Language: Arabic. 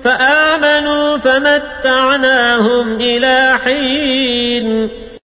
فآمنوا فمتعناهم إلى حين